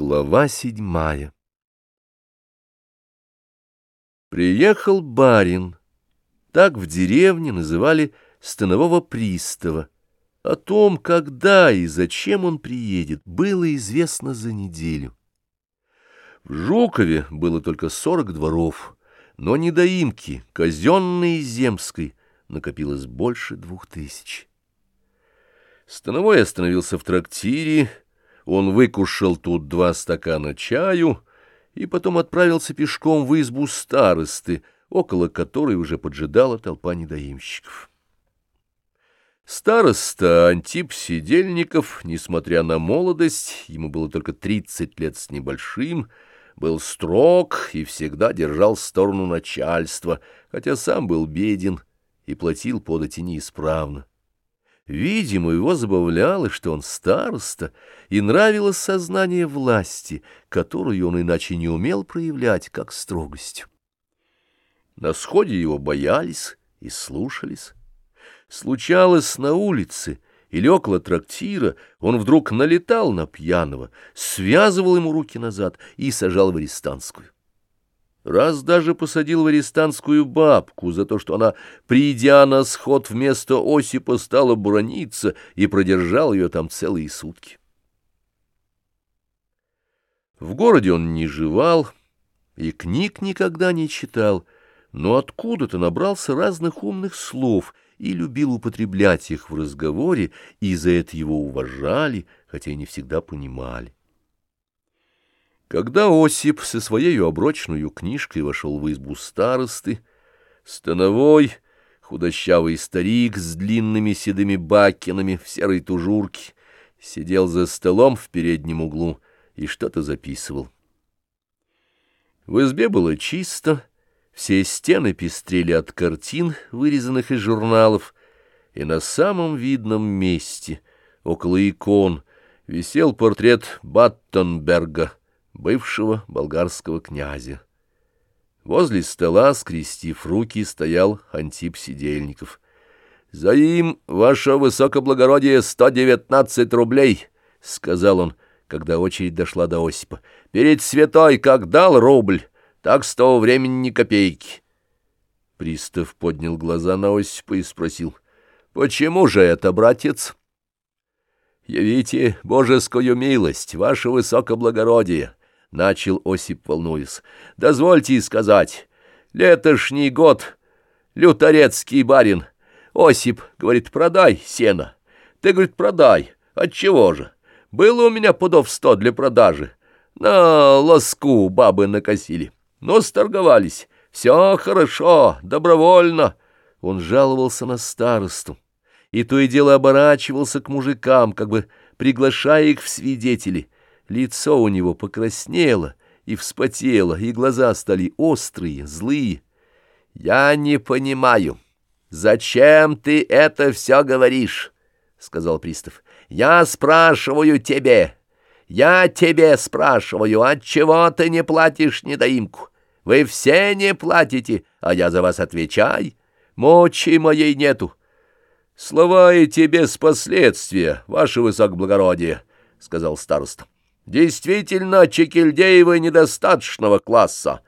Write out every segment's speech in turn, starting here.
Глава седьмая Приехал барин. Так в деревне называли станового пристава. О том, когда и зачем он приедет, было известно за неделю. В Жукове было только сорок дворов, но недоимки, казенной и земской, накопилось больше двух тысяч. Становой остановился в трактире, он выкушал тут два стакана чаю и потом отправился пешком в избу старосты, около которой уже поджидала толпа недоимщиков. Староста Антип Сидельников, несмотря на молодость, ему было только тридцать лет с небольшим, был строг и всегда держал сторону начальства, хотя сам был беден и платил подати неисправно. Видимо, его забавляло, что он староста, и нравилось сознание власти, которую он иначе не умел проявлять, как строгостью. На сходе его боялись и слушались. Случалось на улице или около трактира, он вдруг налетал на пьяного, связывал ему руки назад и сажал в арестантскую. Раз даже посадил в арестантскую бабку за то, что она, придя на сход вместо Осипа, стала брониться и продержал ее там целые сутки. В городе он не жевал и книг никогда не читал, но откуда-то набрался разных умных слов и любил употреблять их в разговоре, и за это его уважали, хотя и не всегда понимали. Когда Осип со своей оброчную книжкой вошел в избу старосты, становой, худощавый старик с длинными седыми бакинами в серой тужурке, сидел за столом в переднем углу и что-то записывал. В избе было чисто, все стены пестрели от картин, вырезанных из журналов, и на самом видном месте, около икон, висел портрет Баттенберга — бывшего болгарского князя. Возле стола, скрестив руки, стоял Антип Сидельников. — За им, ваше высокоблагородие, сто девятнадцать рублей, — сказал он, когда очередь дошла до Осипа. — Перед святой как дал рубль, так с того времени ни копейки. Пристав поднял глаза на Осипа и спросил. — Почему же это, братец? — Явите божескую милость, ваше высокоблагородие. — начал Осип, волнуясь. — Дозвольте сказать, летошний год, люторецкий барин. Осип, говорит, продай сено. Ты, говорит, продай. Отчего же? Было у меня пудов сто для продажи. На лоску бабы накосили. Но сторговались. Все хорошо, добровольно. Он жаловался на старосту. И то и дело оборачивался к мужикам, как бы приглашая их в свидетели — Лицо у него покраснело и вспотело, и глаза стали острые, злые. «Я не понимаю, зачем ты это все говоришь?» — сказал пристав. «Я спрашиваю тебе, я тебе спрашиваю, отчего ты не платишь недоимку? Вы все не платите, а я за вас отвечай. Мочи моей нету». «Слова эти без последствия, ваше высокоблагородие», — сказал староста. Действительно, Чекильдеевы недостаточного класса.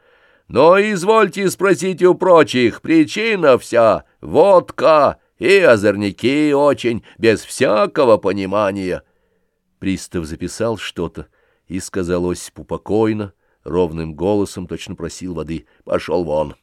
Но извольте спросить у прочих, причина вся — водка и озорники очень, без всякого понимания. Пристав записал что-то и сказал Осипу покойно, ровным голосом точно просил воды. Пошел вон.